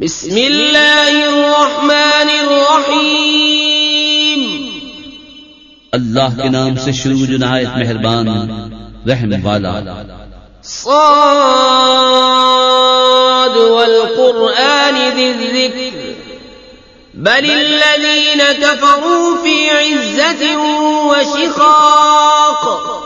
بسم اللہ الرحمن الرحیم. اللہ کے نام سے شروع جو نہایت مہربان رحم والا۔ صاد والقرآن ذي الذكر بل الذين كفروا في عزة وشخاق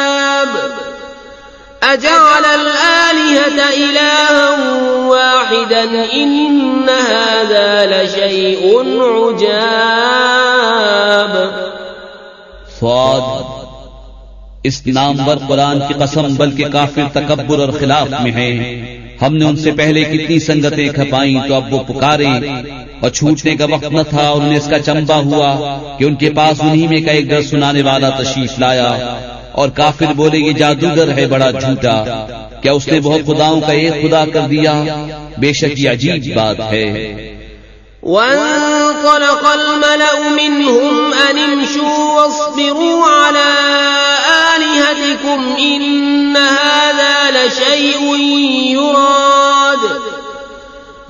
أجعل الآلهة إلها واحدا إن هذا لشيء عجاب. فواد، اس نامور قرآن کی قسم بلکہ کافر تکبر اور خلاف میں ہے۔ ہم نے ان سے پہلے کتنی سنگتیں کھپائیں تو اب وہ پکارے اور چھوٹنے کا وقت نہ تھا اور انہیں اس کا چمبا ہوا کہ ان کے پاس انہی میں کا ایک ڈر سنانے والا تشریف لایا۔ اور کافر بولے یہ جادوگر ہے بڑا جھوٹا، کیا اس نے بہت خداؤں کا ایک خدا کر دیا؟ بے شک یہ عجیب بات ہے۔ وانطلق الملأ منهم أن امشوا واصبروا على آلهتكم إن هذا لشيء يراد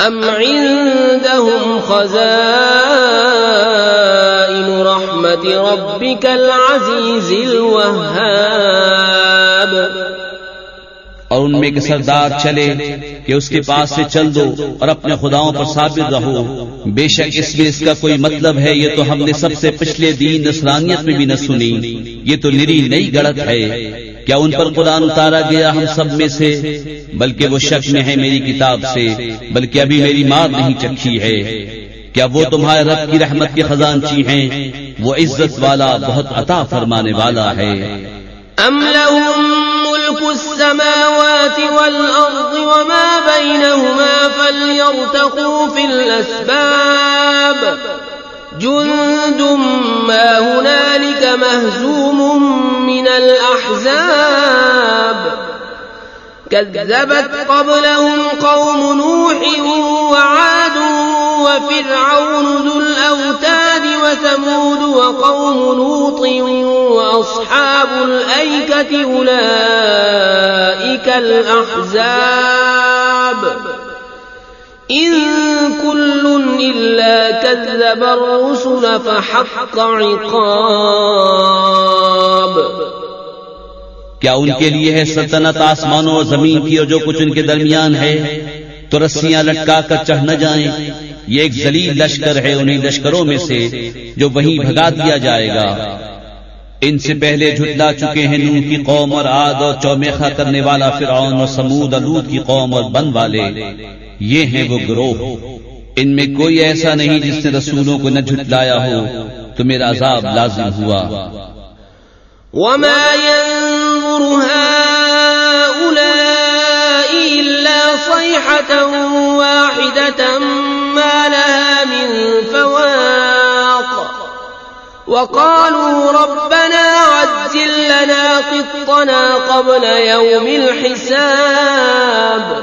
أم عندهم خزائن رحمة ربك العزيز الوهاب اور ان میں کے سردار چلے کہ اس کے پاس سے چل دو اور اپنے خداؤں پر ثابت رہو۔ بے شک اس میں اس کا کوئی مطلب ہے، یہ تو ہم نے سب سے پچھلے دین نسرانیت میں بھی نہ سنی۔ یہ تو نری نئی گڑت ہے۔ کیا ان پر قرآن اتارا گیا ہم سب میں سے؟ بلکہ وہ شک میں ہے میری کتاب سے، بلکہ ابھی میری مار نہیں چکھی ہے۔ کیا وہ تمہارے رب کی رحمت کے خزانچی ہیں؟ وہ عزت والا، بہت عطا فرمانے والا ہے۔ أم لهم ملك السماوات والأرض وما بينهما فليرتقوا في الأسباب جند ما هنالك مهزوم من الأحزاب. كذبت قبلهم قوم نوح وعاد وفرعون ذو الأوتاد وثمود وقوم لوط وأصحاب الأيكة أولئك الأحزاب. إن كل إلا كذب الرسل فحق عقاب. کیا ان کے لیے ہے سلطنت آسمانوں اور زمین کی اور جو کچھ ان کے درمیان ہے؟ تو رسیاں لٹکا کر چڑھ نہ جائیں۔ یہ ایک ذلیل لشکر ہے انہیں لشکروں میں سے جو وہیں بھگا دیا جائے گا۔ ان سے پہلے جھٹلا چکے ہیں نوح کی قوم اور آد اور چومیخا کرنے والا فرعون اور سمود الود کی قوم اور بن والے۔ یہ ہیں وہ گروہ۔ ان میں کوئی ایسا نہیں جس نے رسولوں کو نہ جھٹلایا ہو، تو میرا عذاب لازم ہوا۔ وما ينظر هؤلاء إلا صيحة واحدة ما لها من فواق وقالوا ربنا عجل لنا قطنا قبل يوم الحساب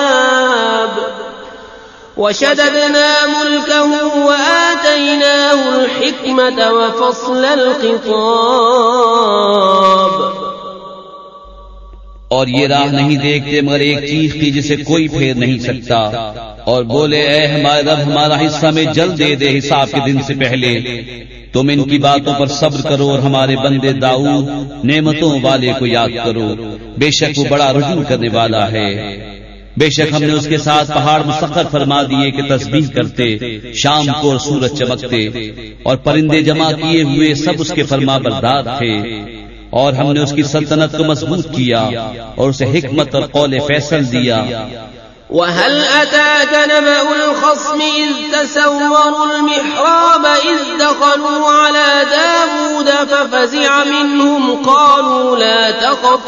وشددنا ملكه وآتيناه الحكمة وفصل الخطاب اور یہ راہ نہیں دیکھتے مگر ایک چیز کی جسے کوئی پھیر نہیں سکتا۔ اور بولے، اے ہمارے رب، ہمارا حصہ میں جل دے دے حساب کے دن سے پہلے۔ تم ان کی باتوں پر صبر کرو اور ہمارے بندے داؤد نعمتوں والے کو یاد کرو۔ بے شک وہ بڑا رجوع کرنے والا ہے۔ بے شک ہم نے اس کے ساتھ پہاڑ مسخر فرما دیے کہ تسبیح کرتے، شام کو اور سورج چمکتے اور پرندے جمع کیے ہوئے سب اس کے فرما بردار تھے اور ہم نے اس کی سلطنت کو مضبوط کیا اور اسے حکمت اور قول فیصل دیا۔ وهل أتاك نبأ الخصم إذ تسوروا المحراب إذ دخلوا على داود ففزع منهم قالوا لا تخف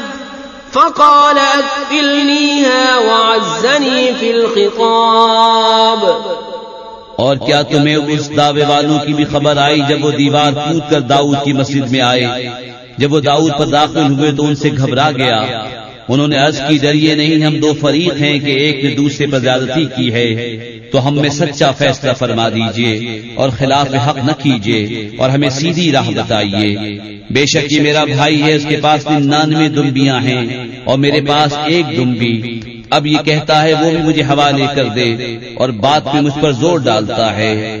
فقال أكفلنيها وعزني في الخطاب. اور کیا تمہیں اس دعوے والوں کی بھی خبر آئی جب وہ دیوار کود کر داؤد کی مسجد میں آئے؟ جب وہ داؤد پر داخل ہوئے تو ان سے گھبرا گیا۔ انہوں نے عرض کی، ڈریے نہیں، ہم دو فریق ہیں کہ ایک نے دوسرے پر زیادتی کی ہے۔ تو ہم میں سچا فیصلہ فرما دیجیے اور خلاف حق نہ کیجیے اور ہمیں سیدھی راہ بتائیے۔ بے شک یہ میرا بھائی ہے اس کے پاس ننانوے دمبیاں ہیں اور میرے پاس ایک دمبی۔ اب یہ کہتا ہے وہ بھی مجھے حوالے کر دے اور بات میں مجھ پر زور ڈالتا ہے۔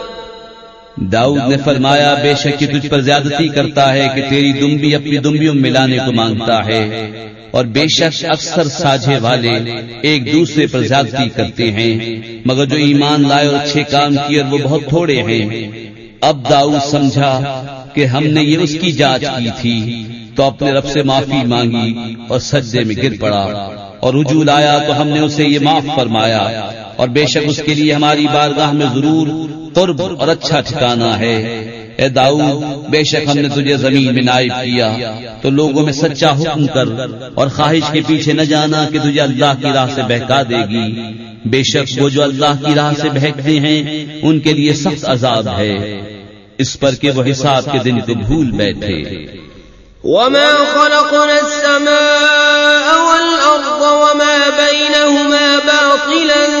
داؤد نے فرمایا بے شک تجھ پر زیادتی کرتا ہے کہ تیری دمبی اپنی دمبیوں ملانے کو مانگتا ہے اور بے شک اکثر ساجھے والے ایک دوسرے پر زیادتی کرتے ہیں مگر جو ایمان لائے اور اچھے کام کیے اور وہ بہت تھوڑے ہیں۔ اب داؤد سمجھا کہ ہم نے یہ اس کی جانچ کی تھی تو اپنے رب سے معافی مانگی اور سجدے میں گر پڑا اور رجوع آیا تو ہم نے اسے یہ معاف فرمایا۔ اور بے شک اس کے لیے ہماری بارگاہ میں ضرور قرب اور اچھا ٹھکانا ہے۔ اے داؤد، بے شک ہم نے تجھے زمین میں نائب کیا۔ تو لوگوں میں سچا حکم کر اور خواہش کے پیچھے نہ جانا کہ تجھے اللہ کی راہ سے بہکا دے گی۔ بے شک وہ جو اللہ کی راہ سے بہکتے ہیں، ان کے لیے سخت عذاب ہے۔ اس پر کہ وہ حساب کے دن کو بھول بیٹھے۔ وما خلقنا السماء والأرض وما بينهما باطلا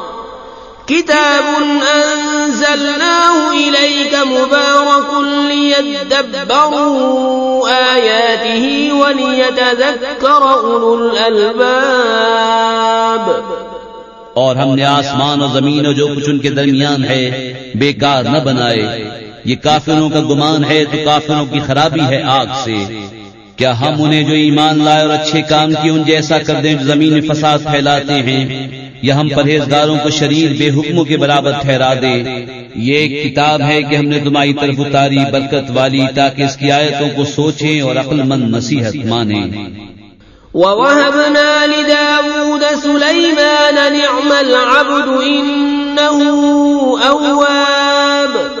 كتاب أنزلناه إليك مبارك ليدبروا آياته وليتذكر أولو الألباب. اور ہم نے آسمان اور زمین اور جو کچھ ان کے درمیان ہے، بیکار نہ بنائے۔ یہ کافروں کا گمان ہے تو کافروں کی خرابی ہے آگ سے۔ کیا ہم انہیں جو ایمان لائے اور اچھے کام کیے، ان جیسا کر دیں جو زمین میں فساد پھیلاتے ہیں؟ یا ہم پرہیزگاروں کو شریر بے حکموں کے برابر ٹھہرا دے۔ یہ ایک کتاب ہے کہ ہم نے تمہاری طرف اتاری برکت والی تاکہ اس کی آیتوں کو سوچیں اور عقل مند نصیحت مانیں۔ ووهبنا لداود سليمان نعم العبد إنه أواب۔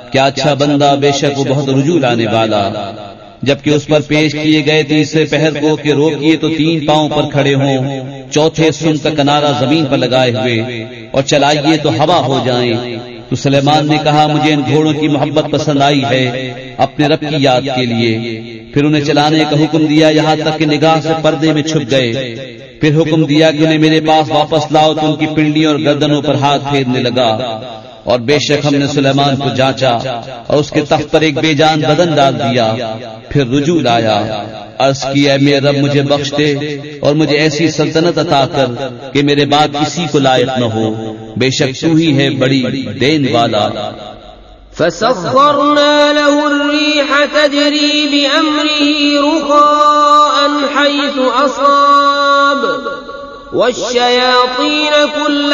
کیا اچھا بندہ بے شک وہ بہت رجوع لانے والا۔ جبکہ اس پر پیش کیے گئے تیسرے پہر کو کہ روکیے تو تین پاؤں پر کھڑے ہوں۔ چوتھے سن کا کنارا زمین پر لگائے ہوئے اور چلائیے تو ہوا ہو جائیں۔ تو سلیمان نے کہا مجھے ان گھوڑوں کی محبت پسند آئی ہے اپنے رب کی یاد کے لیے۔ پھر انہیں چلانے کا حکم دیا یہاں تک کہ نگاہ سے پردے میں چھپ گئے۔ پھر حکم دیا کہ انہیں میرے پاس واپس لاؤ تو ان کی پنڈلی اور گردنوں پر۔ ہاتھ پھیرنے لگا اور بے شک ہم نے سلیمان کو جانچا اور اس کے تخت پر ایک بے جان بدن ڈال دیا پھر رجوع لایا۔ عرض کی اے میرے رب مجھے بخش دے اور مجھے ایسی سلطنت عطا کر کہ میرے بعد کسی کو لائق نہ ہو۔ بے شک تو ہی ہے بڑی دین والا۔ فسخرنا له الريح تجري بأمره رخاء حيث أصاب والشياطين كل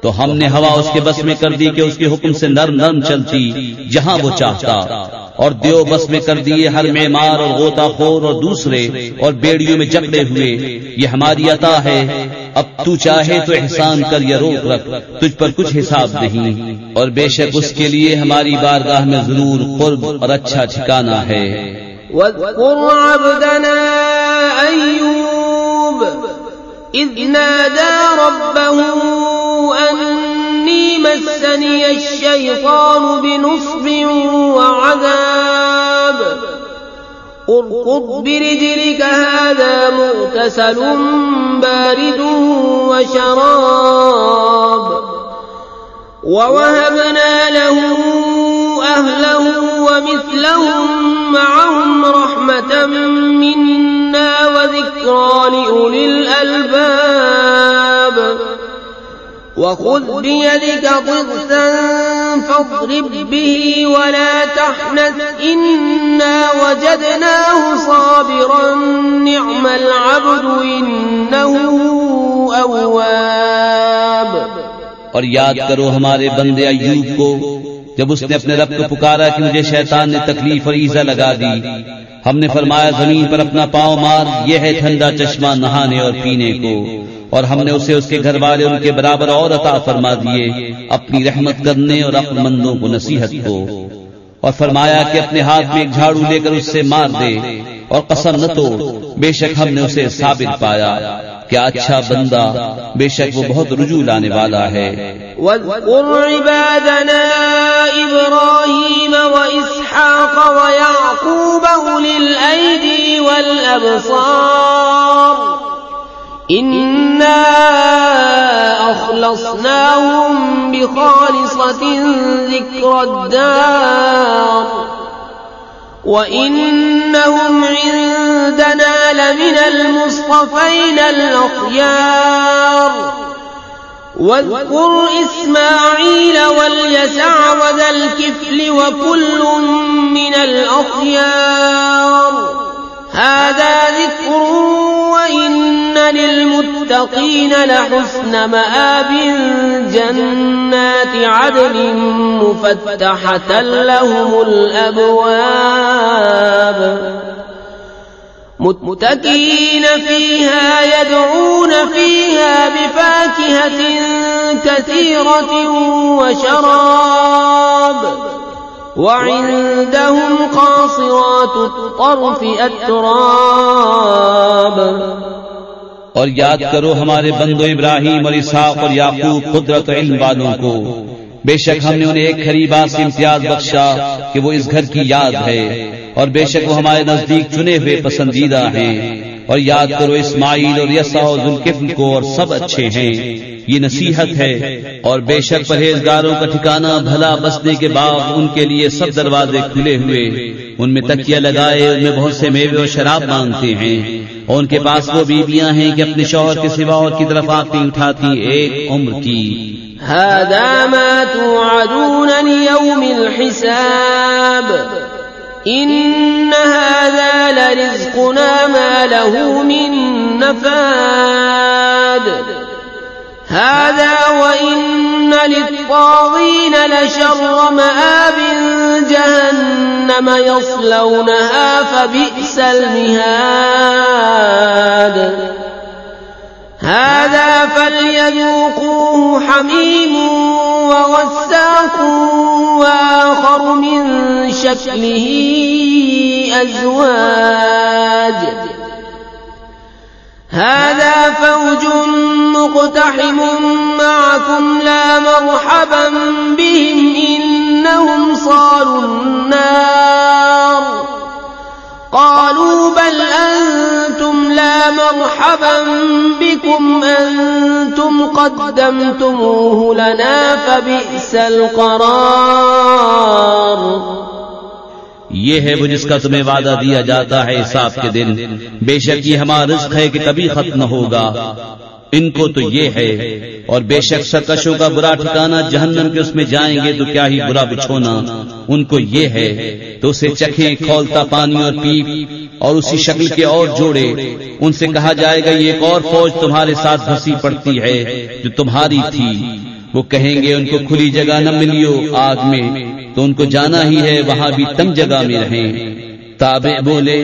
تو ہم نے ہوا اس کے بس میں کر دی کہ اس کے حکم سے نرم نرم چلتی، جہاں وہ چاہتا۔ اور دیو بس میں کر دیے ہر معمار اور غوطہ خور اور دوسرے اور بیڑیوں میں جکڑے ہوئے۔ یہ ہماری عطا ہے۔ اب تو چاہے تو احسان کر یا روک رکھ، تجھ پر کچھ حساب نہیں۔ اور بے شک اس کے لیے ہماری بارگاہ میں ضرور قرب اور اچھا ٹھکانا ہے۔ عبدنا نادى ربه أني مسني الشيطان بنصب وعذاب. اركض برجلك، هذا مغتسل بارد وشراب. ووهبنا له أهله ومثلهم معهم رحمة منا وذكرى لأولي وخذ بيدك ضغثا فاضرب به ولا تحنث إنا وجدناه صابرا نعم العبد إنه أواب اور یاد کرو ہمارے بندے ایوب کو، جب اس نے اپنے رب کو پکارا کہ مجھے شیطان نے تکلیف اور ایزا لگا دی، ہم نے فرمایا زمین پر اپنا پاؤں مار، یہ ہے ٹھنڈا چشمہ نہانے اور پینے کو۔ اور ہم نے اسے اس کے گھر والے ان کے برابر اور عطا فرما دیے، اپنی رحمت کرنے اور اپنے مندوں کو نصیحت کو۔ اور فرمایا کہ اپنے ہاتھ میں ایک جھاڑو لے کر اس سے مار دے۔ اور قسم نہ توڑ، بے شک ہم نے اسے ثابت پایا کیا اچھا بندہ بے شک وہ بہت رجوع لانے والا ہے۔ واذكر إنا أخلصناهم بخالصة ذكر الدار وإنهم عندنا لمن المصطفين الأخيار واذكر إسماعيل واليسع وذا الكفل وكل من الأخيار هذا ذكر وإن للمتقين لحسن مآب جنات عدن مفتحة لهم الأبواب متكئين فيها يدعون فيها بفاكهة كثيرة وشراب وعندهم قاصرات الطرف أتراب اور یاد کرو ہمارے بندو ابراہیم اور اسحاق اور یعقوب قدرت علم والوں کو۔ بے شک ہم نے انہیں ایک خریبا سے امتیاز بخشا کہ وہ اس گھر کی یاد ہے۔ اور بے شک وہ ہمارے نزدیک چنے ہوئے پسندیدہ ہیں۔ اور یاد کرو اسماعیل اور یسا اور ذوالکفل کو اور سب اچھے ہیں۔ یہ نصیحت ہے۔ اور بے شک پرہیزگاروں کا ٹھکانہ بھلا بسنے کے بعد ان کے لیے سب دروازے کھلے ہوئے۔ ان میں تکیا لگائے، ان میں بہت سے میوے اور شراب مانگتے ہیں۔ اور ان کے پاس وہ بیویاں ہیں کہ اپنے شوہر کے سوا اور کی طرف آتی اٹھاتی ایک عمر کی۔ هذا ما توعدون ليوم الحساب إن هذا لرزقنا ما له من نفاد۔ هذا وإن للطاغين لشر مآب۔ جهنم يصلونها فبئس المهاد. هذا فليذوقوه حميم وغساق وآخر من شكله أزواج. هذا فوج مقتحم معكم لا مرحبا بهم إنهم صاروا النار. قالوا بل أنتم لا مرحبا بكم، أنتم قدمتموه لنا فبئس القرار. یہ ہے وہ جس کا تمہیں وعدہ دیا جاتا ہے حساب کے دن۔ بے شک یہ ہمارا رزق ہے کہ کبھی ختم ہوگا۔ ان کو تو یہ ہے۔ اور بے شک سرکشوں کا برا ٹھکانا جہنم کے اس میں جائیں گے تو کیا ہی برا بچھونا۔ ان کو یہ ہے۔ تو اسے چکھیں کھولتا پانی اور پیپ اور اسی شکل کے اور جوڑے۔ ان سے کہا جائے گا، یہ ایک اور فوج تمہارے ساتھ پھنسی پڑتی ہے جو تمہاری تھی۔ وہ کہیں گے، ان کو کھلی جگہ نہ ملیو آگ میں۔ تو ان کو جانا ہی ہے، وہاں بھی تنگ جگہ میں رہیں۔ تابع بولے،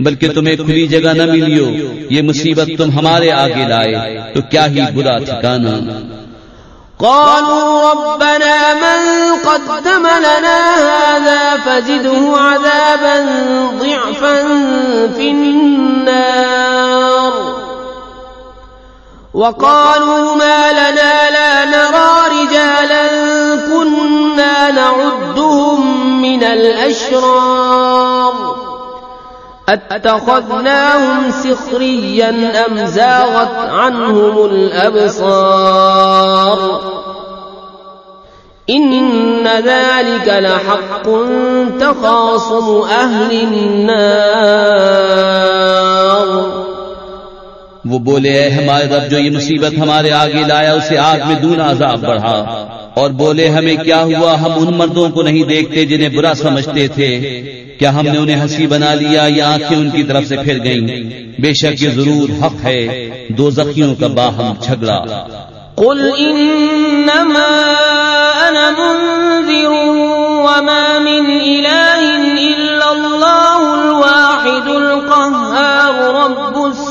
بلکہ تمہیں کھلی جگہ نہ ملیو، یہ مصیبت تم ہمارے آگے لائے، تو کیا ہی برا ٹھکانا قالوا ربنا من قدم لنا هذا فزده عذابا ضعفا في النار۔ وقالوا ما لنا لا نرى رجالا نعدهم من الأشرار. أتخذناهم سخريا أم زاغت عنهم الأبصار؟ إن ذلك لحق تخاصم أهل النار. وہ بولے، اے ہمارے رب، جو یہ مصیبت ہمارے آگے لایا، اسے آگ میں دونا عذاب بڑھا۔ اور بولے، ہمیں کیا ہوا؟ ہم ان مردوں کو نہیں دیکھتے جنہیں برا سمجھتے تھے۔ کیا ہم نے انہیں ہنسی بنا لیا یا آنکھیں ان کی طرف سے پھر گئیں؟ بے شک یہ ضرور حق ہے۔ دو زخیوں کا باہم جھگڑا۔ قل انما انا منذر وما من اله الا الله الواحد القهار رب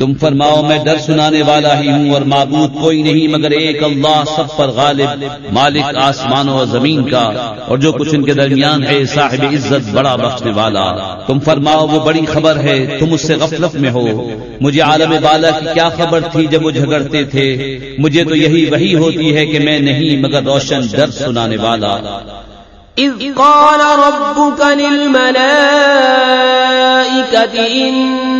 تم فرماؤ، میں ڈر سنانے والا ہی ہوں اور معبود کوئی نہیں، مگر ایک اللہ سب پر غالب، مالک آسمانوں اور زمین کا، اور جو کچھ ان کے درمیان ہے، صاحب عزت بڑا بخشنے والا۔ تم فرماؤ، وہ بڑی خبر ہے، تم اس سے غفلت میں ہو۔ مجھے عالم بالا کی کیا خبر تھی جب وہ جھگڑتے تھے؟ مجھے تو یہی وہی ہوتی ہے کہ میں نہیں، مگر روشن ڈر سنانے والا۔ إذ قال ربك للملائكة إن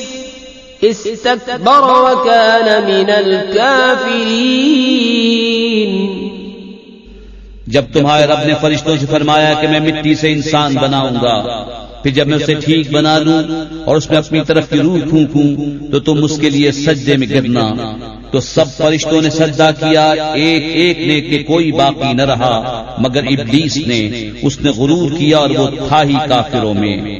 استكبر وكان من الكافرين. جب تمہارے رب نے فرشتوں سے فرمایا کہ میں مٹی سے انسان بناؤں گا، پھر جب میں اسے ٹھیک بنا لوں اور اس میں اپنی طرف کی روح پھونکوں تو تم اس کے لیے سجدے میں گرنا۔ تو سب فرشتوں نے سجدہ کیا، ایک ایک نے کہ کوئی باقی نہ رہا، مگر ابلیس نے، اس نے غرور کیا اور وہ تھا ہی کافروں میں۔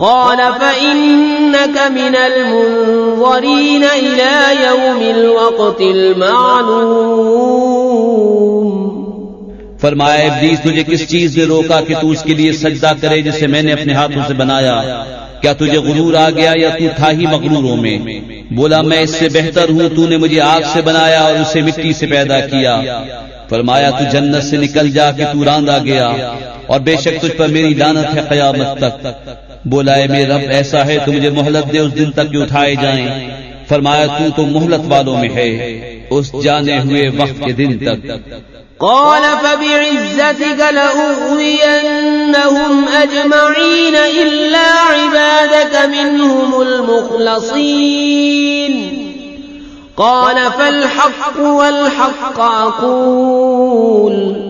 قال فإنك من المنظرين إلى يوم الوقت المعلوم. فرمایا ابلیس، تجھے کس چیز نے روکا کہ تو اس کے لیے سجدہ کرے جسے میں نے اپنے ہاتھوں سے بنایا؟ کیا تجھے غرور آ گیا یا تو تھا ہی مغروروں میں؟ بولا، میں اس سے بہتر ہوں، تو نے مجھے آگ سے بنایا اور اسے مٹی سے پیدا کیا۔ فرمایا، تو جنت سے نکل جا کے تو راندہ گیا، اور بے شک تجھ پر میری لانت ہے قیامت تک۔ بولا ہے میرے رب، ایسا ہے، تو مجھے مہلت دے، اس دن تک جو اٹھائے جائیں۔ فرمایا، تو تو مہلت والوں میں ہے، اس جانے ہوئے وقت کے دن تک۔ قال، فبعزتك لأغوينهم أجمعين إلا عبادك منهم المخلصين. قال، فالحق والحق أقول.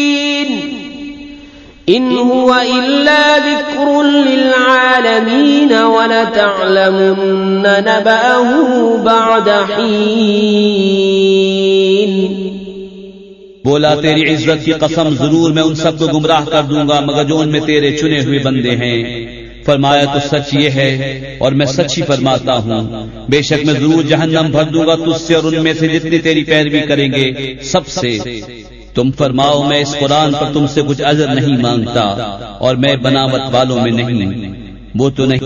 إن هو إلا ذكر للعالمين ولتعلمن نبأه بعد حين. بولا تیری عزت کی قسم ضرور میں ان سب کو گمراہ کر دوں گا، مگر جو ان میں تیرے چنے ہوئے بندے ہیں۔ فرمایا تو سچ یہ ہے، اور میں سچ ہی فرماتا ہوں۔ بے شک میں ضرور جہنم بھر دوں گا تجھ سے اور ان میں سے جتنی تیری پیروی کریں گے، سب سے۔ تم فرماؤ، میں اس قرآن پر تم سے کچھ اجر نہیں مانگتا اور میں بناوٹ والوں میں نہیں۔ وہ تو نہیں